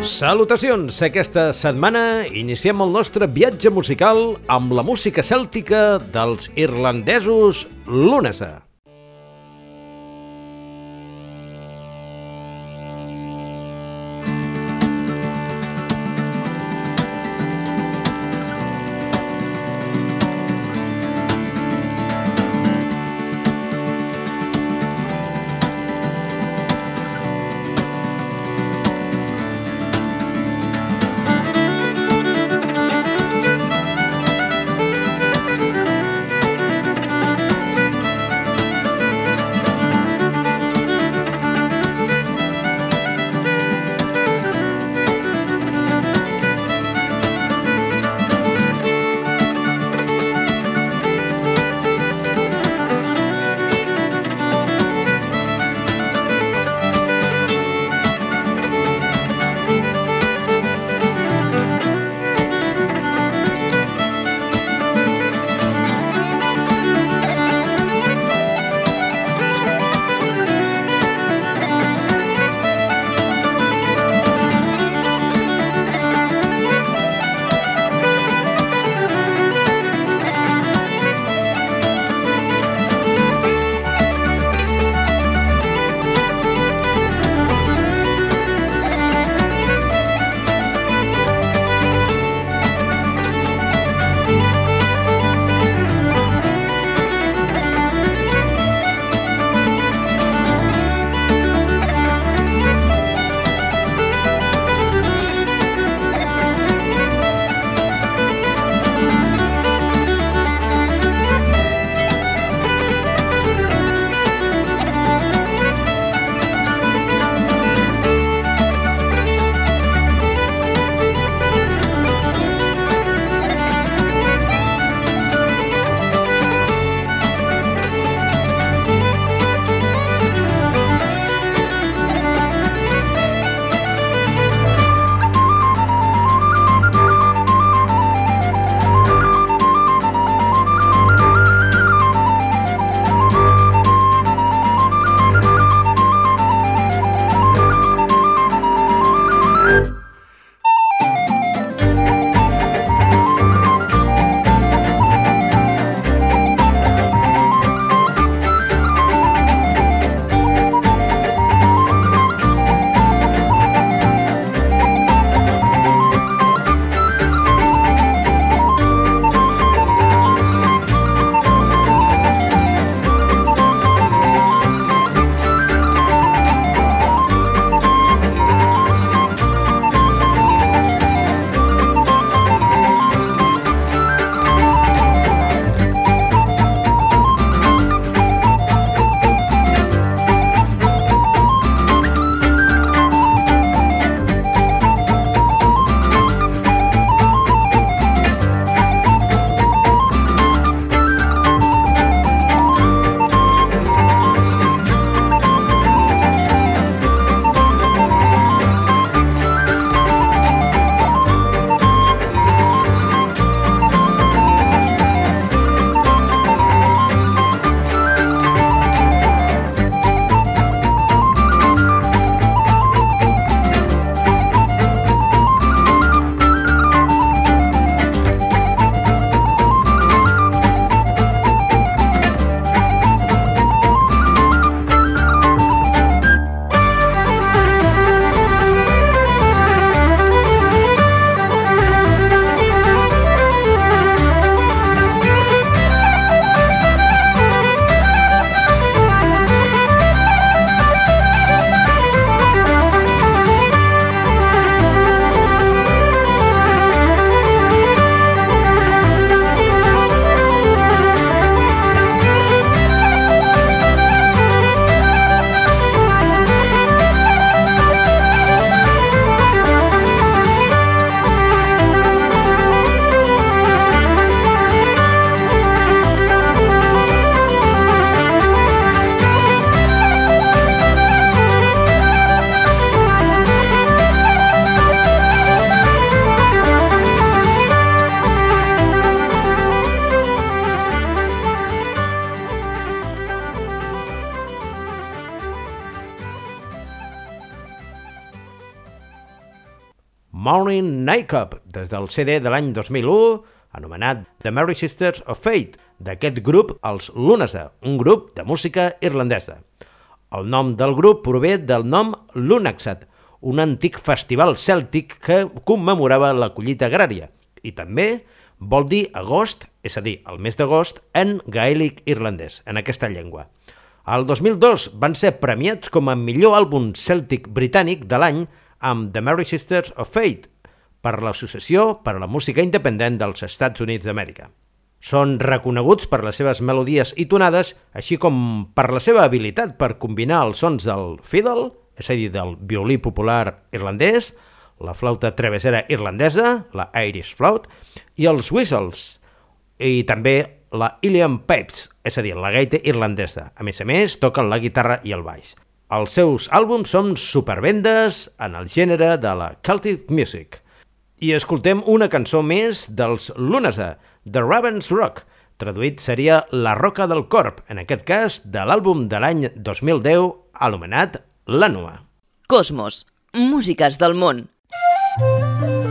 Salutacions! Aquesta setmana iniciem el nostre viatge musical amb la música cèltica dels irlandesos Lunasa. Des del CD de l'any 2001, anomenat The Merry Sisters of Fate, d'aquest grup, els Lunasa, un grup de música irlandesa. El nom del grup prové del nom Lunaxat, un antic festival cèltic que commemorava la collita agrària, i també vol dir agost, és a dir, el mes d'agost, en gaèlic irlandès, en aquesta llengua. El 2002 van ser premiats com a millor àlbum cèltic britànic de l'any amb The Merry Sisters of Fate per l'Associació per a la Música Independent dels Estats Units d'Amèrica. Són reconeguts per les seves melodies i tonades, així com per la seva habilitat per combinar els sons del fiddle, és a dir, del violí popular irlandès, la flauta travessera irlandesa, la Irish Flout, i els whistles, i també la Ilian Pipes, és a dir, la gaita irlandesa. A més a més, toquen la guitarra i el baix. Els seus àlbums són supervendes en el gènere de la Celtic Music. I escoltem una cançó més dels Lunasa, The Ravens Rock, traduït seria La Roca del Corp, en aquest cas de l'àlbum de l'any 2010 anomenat L'Anua. Cosmos, músiques del món. I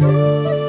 Música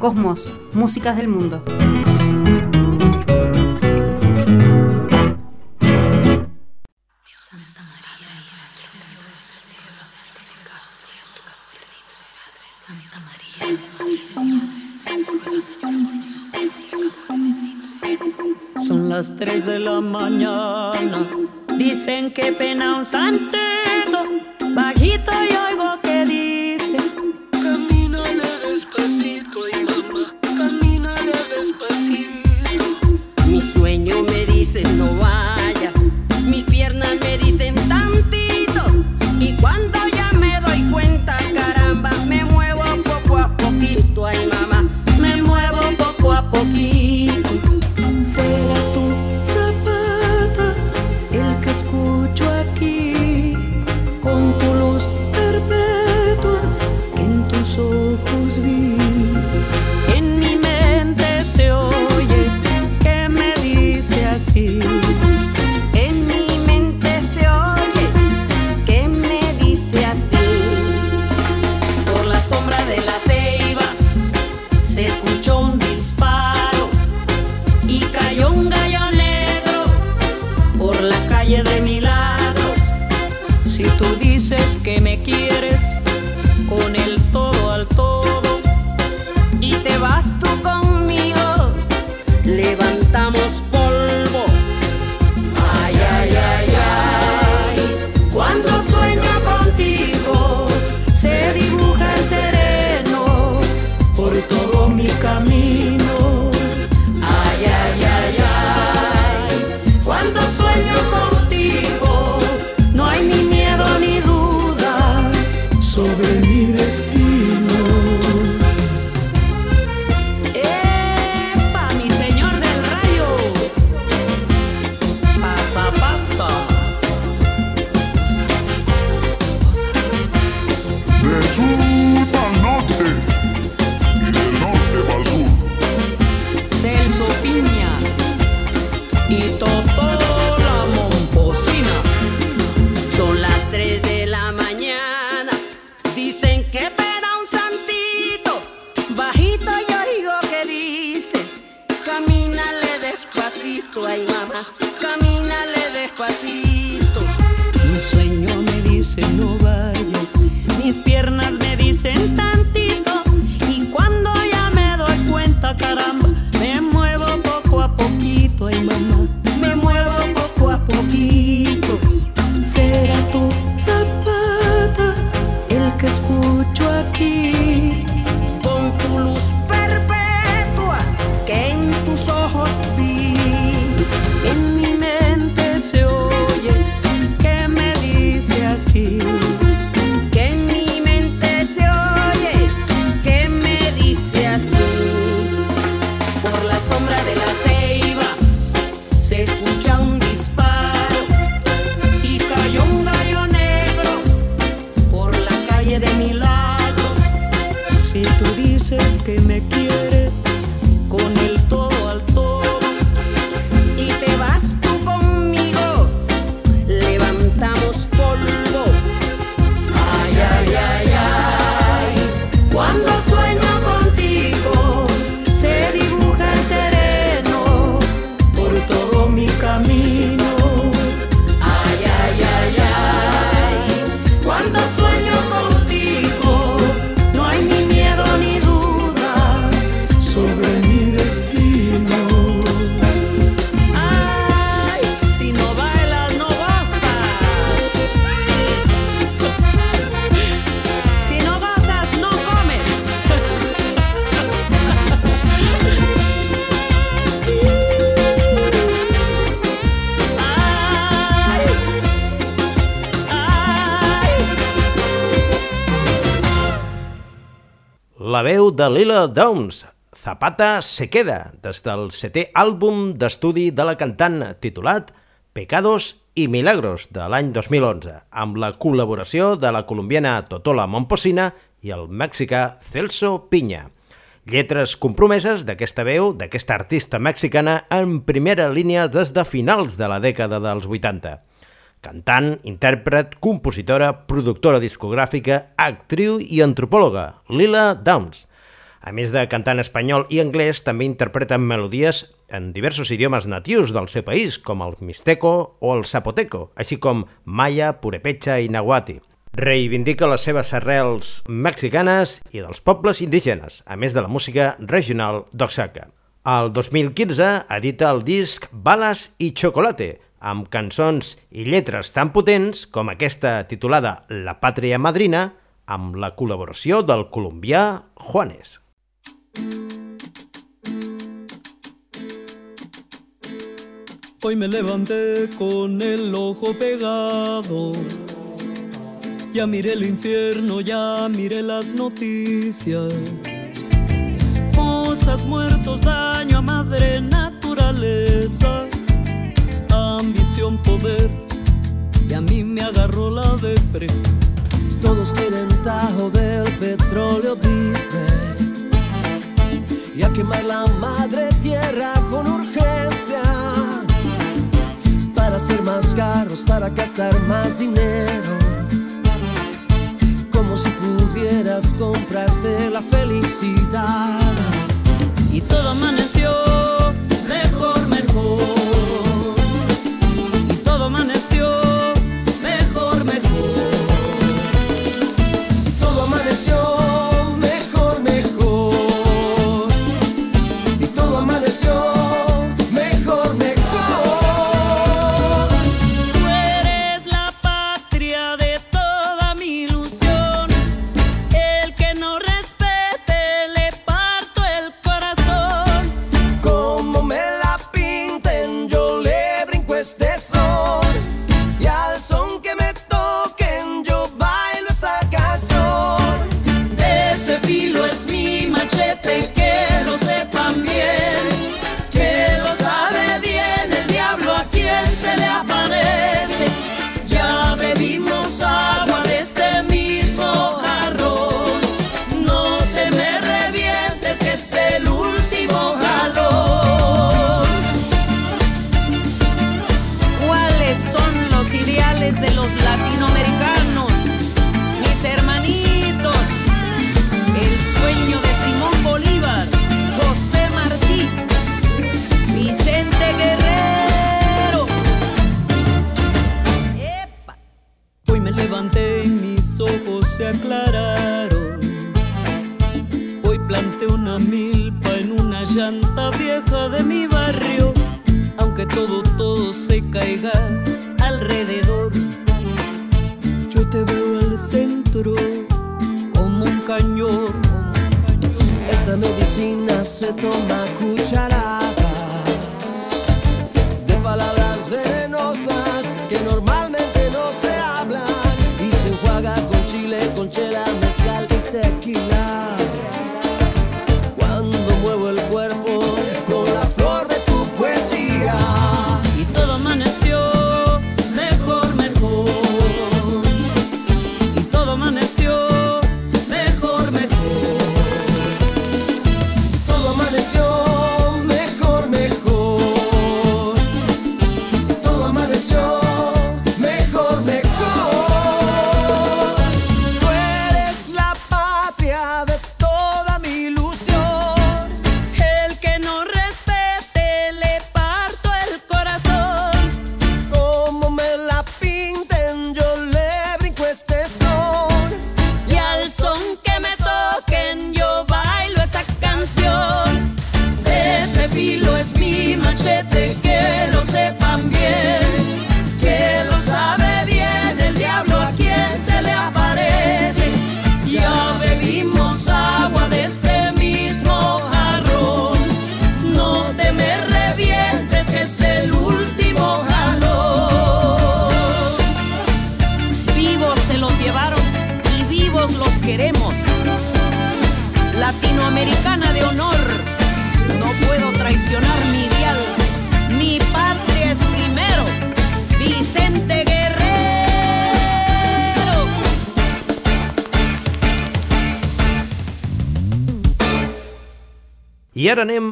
Cosmos, Músicas del Mundo. Son las 3 de la mañana. Dicen que pena un santo de Lila Downs. Zapata se queda, des del setè àlbum d'estudi de la cantant titulat Pecados i Milagros de l'any 2011, amb la col·laboració de la colombiana Totola Momposina i el mexicà Celso Piña. Lletres compromeses d'aquesta veu, d'aquesta artista mexicana en primera línia des de finals de la dècada dels 80. Cantant, intèrpret, compositora, productora discogràfica, actriu i antropòloga, Lila Downs a més de cantar en espanyol i anglès, també interpreten melodies en diversos idiomes natius del seu país, com el mixteco o el zapoteco, així com maya, purepecha i nahuati. Reivindica les seves arrels mexicanes i dels pobles indígenes, a més de la música regional d'Oaxaca. El 2015 edita el disc Balas i Chocolate, amb cançons i lletres tan potents com aquesta titulada La Pàtria Madrina, amb la col·laboració del colombià Juanes. Hoy me levanté con el ojo pegado. Ya miré el infierno, ya miré las noticias. Fosas, muertos, daño a madre naturaleza. Ambición, poder, y a mí me agarró la depre. Todos quieren tajo del petróleo Disney. Y a quemar la madre tierra con urgencia hacer más carros, para gastar más dinero. Como si pudieras comprarte la felicidad. Y todo amaneció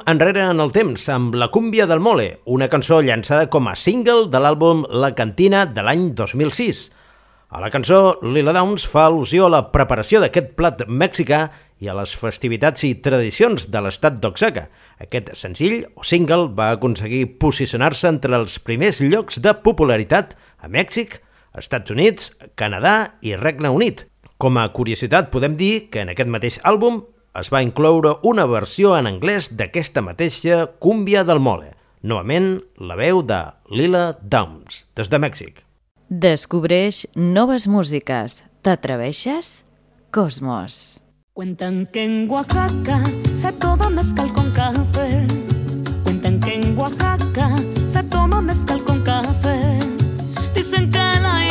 enrere en el temps amb La cúmbia del mole, una cançó llançada com a single de l'àlbum La Cantina de l'any 2006. A la cançó, Lila Downs fa al·lusió a la preparació d'aquest plat mexicà i a les festivitats i tradicions de l'estat d'Oaxaca. Aquest senzill o single va aconseguir posicionar-se entre els primers llocs de popularitat a Mèxic, Estats Units, Canadà i Regne Unit. Com a curiositat podem dir que en aquest mateix àlbum es va incloure una versió en anglès d'aquesta mateixa Cúmbia del Mole, novament la veu de Lila Downs, des de Mèxic. Descobreix noves músiques. ¿T'atreveixes? Cosmos. Cuentan que en Oaxaca se toma mezcal con café. Cuentan que en Oaxaca se toma mezcal con café. Dicen que la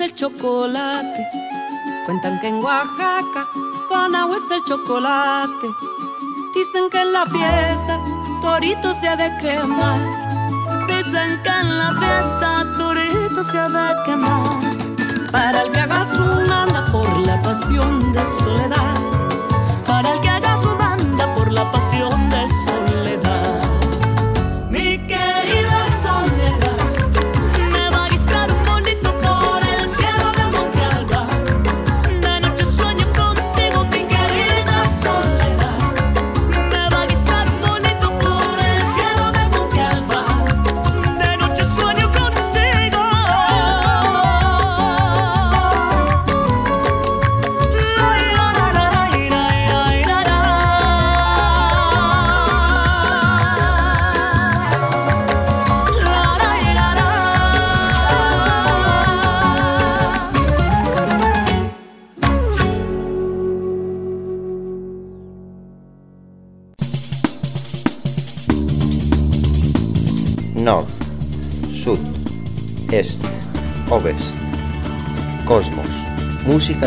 el chocolate. Cuentan que en Oaxaca con agua es el chocolate. Dicen que en la fiesta torito se ha de quemar. Dicen que en la fiesta torito se ha de quemar. Para el que haga su banda por la pasión de soledad. Para el que haga su banda por la pasión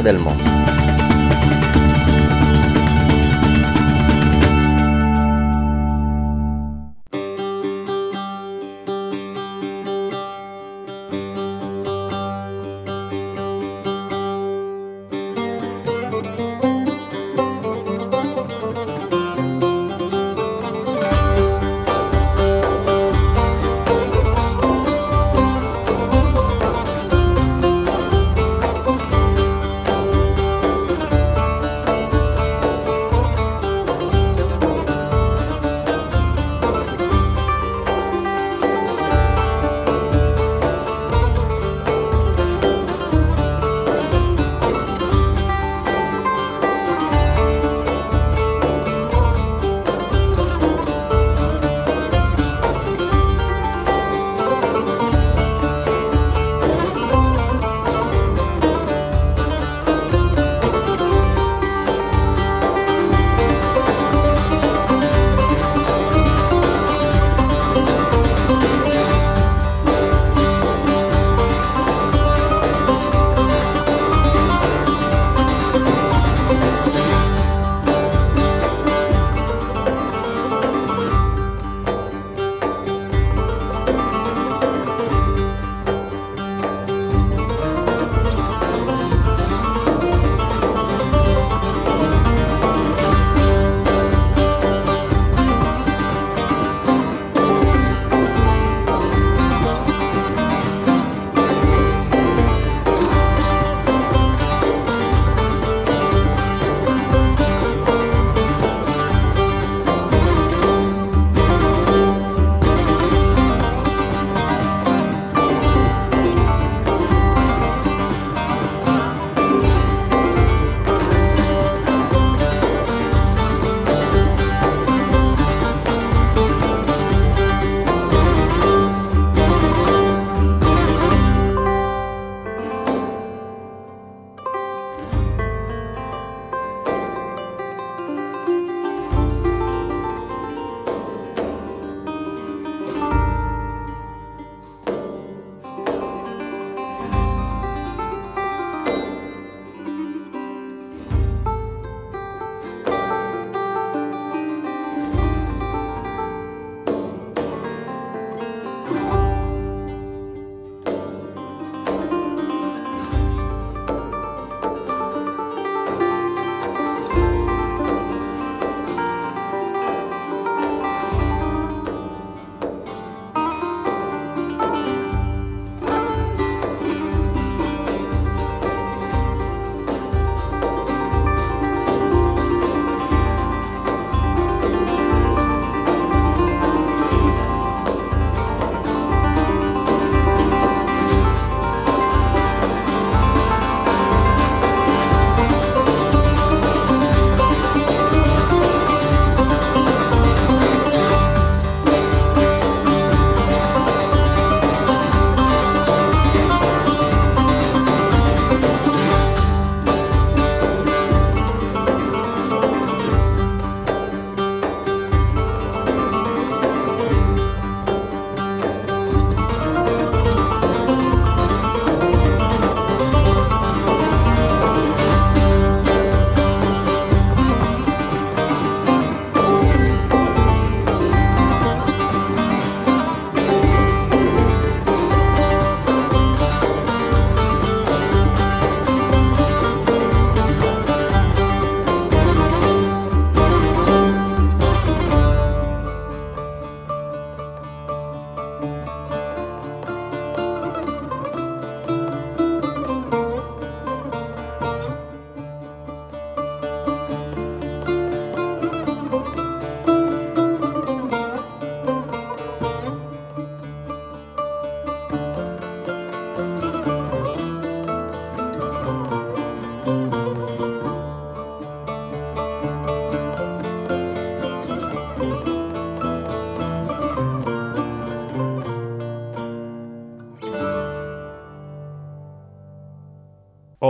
del mundo.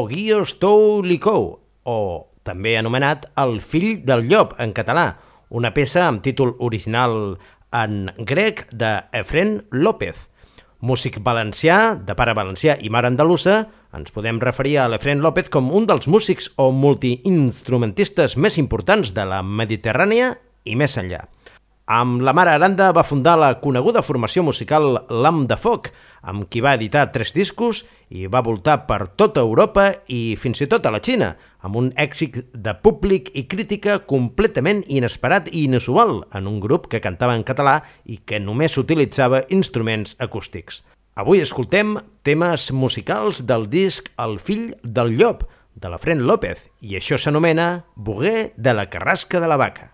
Oguio Stou Licou, o també anomenat El fill del llop en català, una peça amb títol original en grec de Efren López. Músic valencià, de pare valencià i mare andalusa, ens podem referir a l'Efren López com un dels músics o multiinstrumentistes més importants de la Mediterrània i més enllà. Amb la mare Aranda va fundar la coneguda formació musical L'Am de Foc, amb qui va editar tres discos i va voltar per tota Europa i fins i tot a la Xina, amb un èxit de públic i crítica completament inesperat i inusual en un grup que cantava en català i que només utilitzava instruments acústics. Avui escoltem temes musicals del disc El fill del llop, de la Fren López, i això s'anomena Boguer de la Carrasca de la Vaca.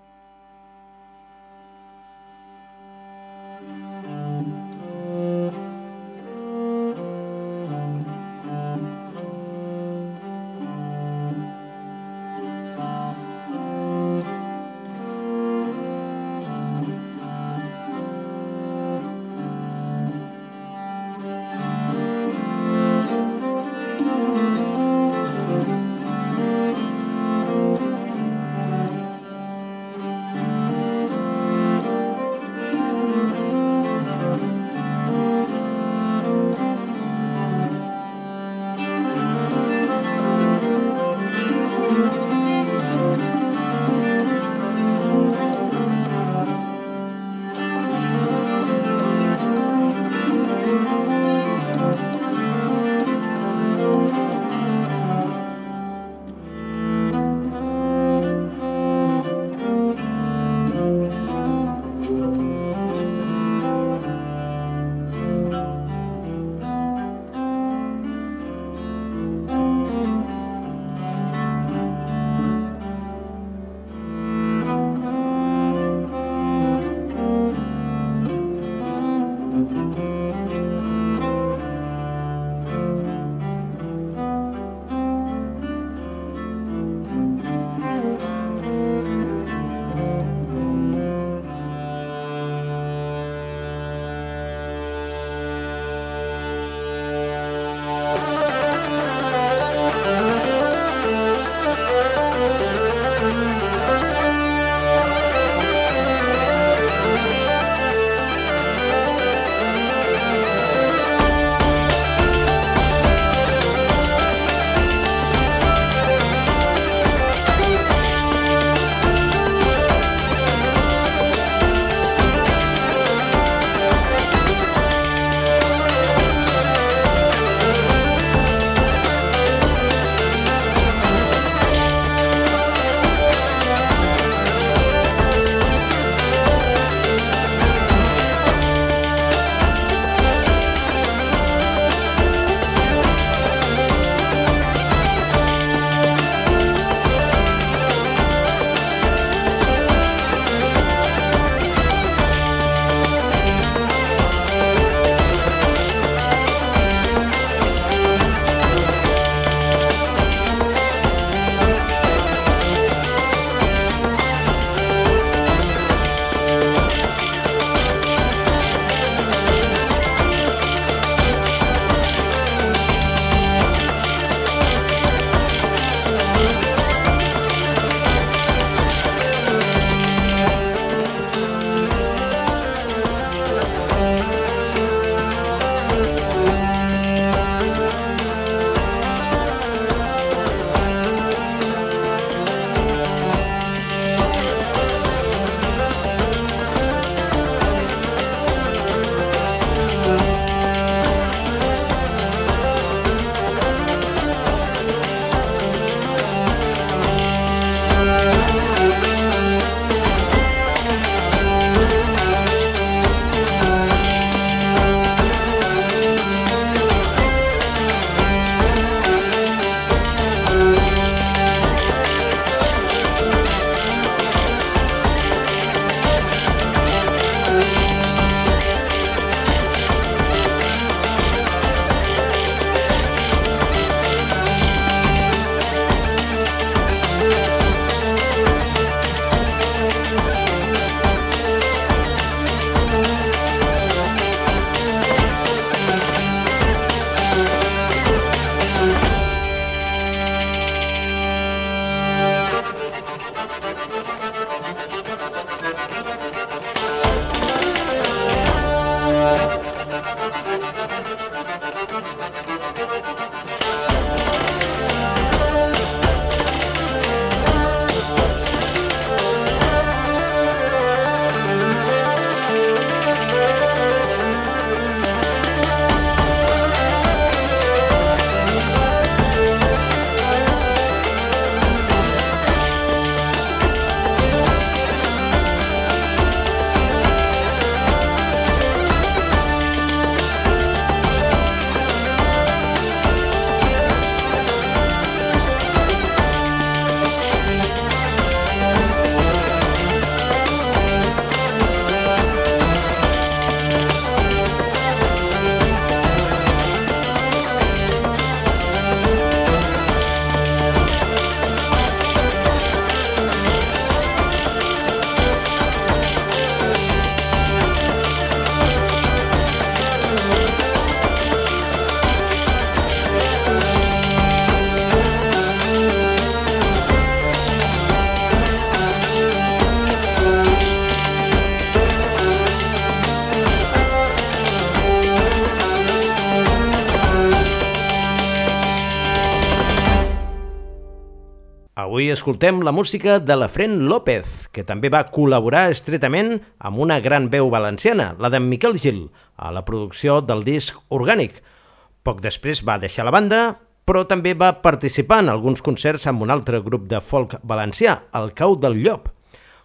Escoltem la música de la Fren López, que també va col·laborar estretament amb una gran veu valenciana, la d'en Miquel Gil, a la producció del disc Orgànic. Poc després va deixar la banda, però també va participar en alguns concerts amb un altre grup de folk valencià, el Cau del Llop.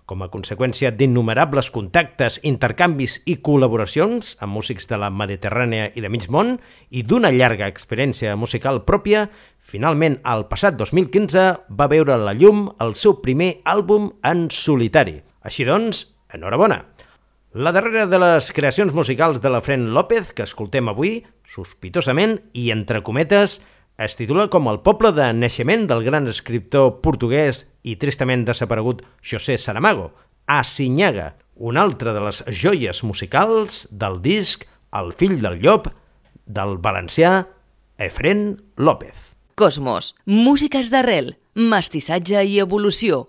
Com a conseqüència d'innumerables contactes, intercanvis i col·laboracions amb músics de la Mediterrània i de mig món i d'una llarga experiència musical pròpia, finalment, al passat 2015, va veure la llum el seu primer àlbum en solitari. Així doncs, enhorabona! La darrera de les creacions musicals de la Fren López que escoltem avui, sospitosament i entre cometes, es titula com el poble de naixement del gran escriptor portuguès i tristament desaparegut José Saramago, a Sinyaga, una altra de les joies musicals del disc El fill del llop del valencià Efren López. Cosmos, músiques d'arrel, mestissatge i evolució.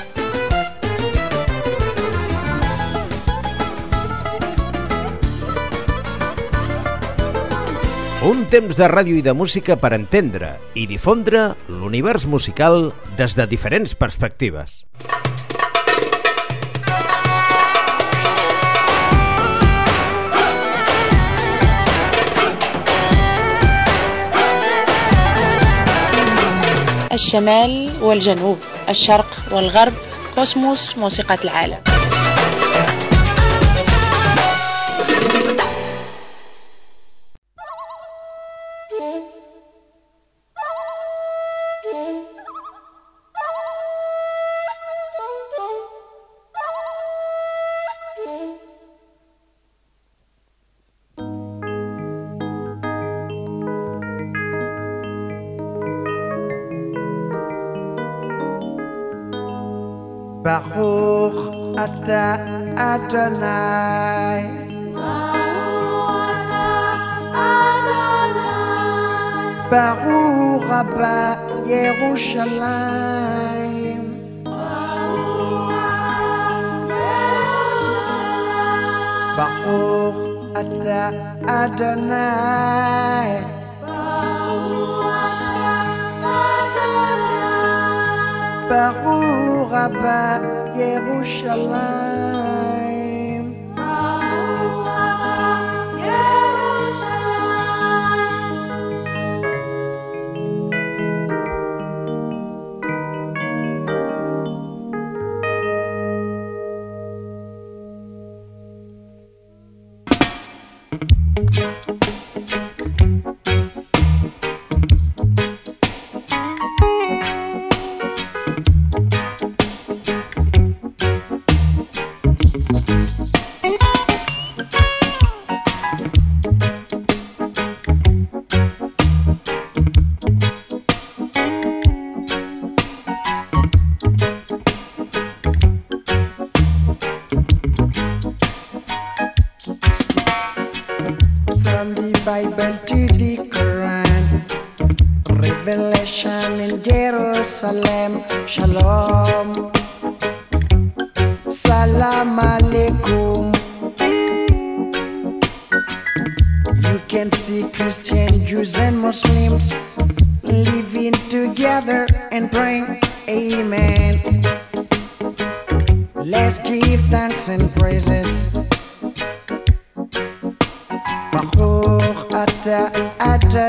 temps de ràdio i de música per entendre i difondre l'univers musical des de diferents perspectives. الشمال والجنوب الشرق والغرب كوسموس موسيقى العالم Adonai. Baruch Abba Yerushalayim. Baruch Ata Adonai. Baruch Abba Yerushalayim.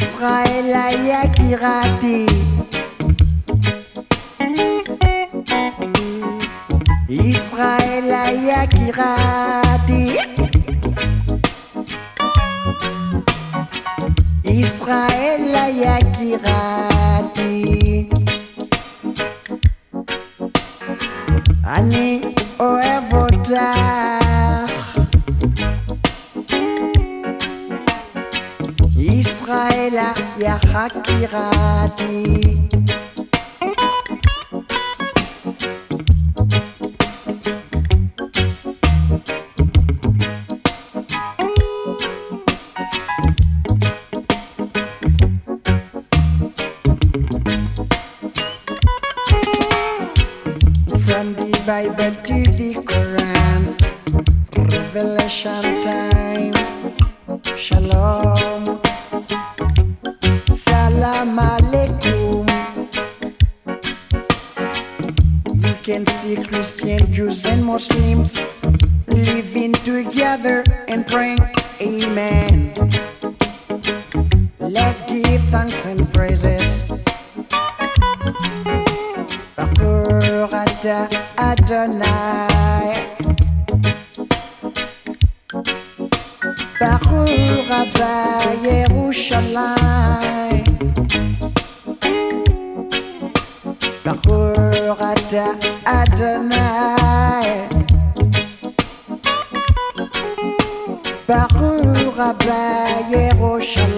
Israel aya kirate Israel aya kirate Israel aya ya hakirati 夜无声。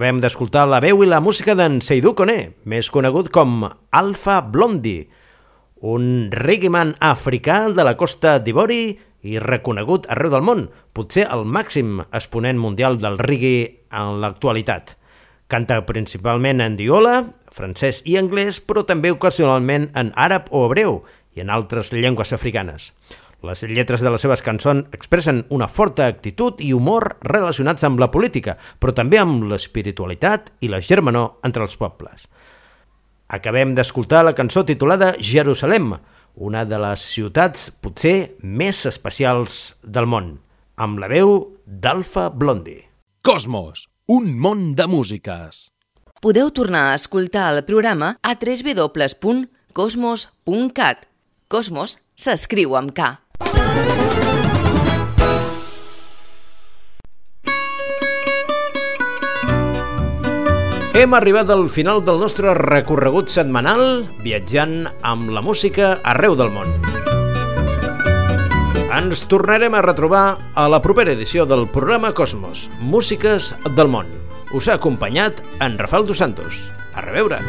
Acabem d'escoltar la veu i la música d'en Seydou Koné, més conegut com Alpha Blondie, un reggaeman africà de la costa d'Ivori i reconegut arreu del món, potser el màxim exponent mundial del reggae en l'actualitat. Canta principalment en diola, francès i anglès, però també ocasionalment en àrab o hebreu i en altres llengües africanes. Les lletres de les seves cançons expressen una forta actitud i humor relacionats amb la política, però també amb l'espiritualitat i la germanor entre els pobles. Acabem d'escoltar la cançó titulada Jerusalem, una de les ciutats potser més especials del món, amb la veu d'Alfa Blondie. Cosmos, un món de músiques. Podeu tornar a escoltar el programa a www.cosmos.cat. Cosmos s'escriu amb K. Hem arribat al final del nostre recorregut setmanal viatjant amb la música arreu del món. Ens tornarem a retrobar a la propera edició del programa Cosmos, Músiques del món. Us ha acompanyat en Rafael Dos Santos. A reveure!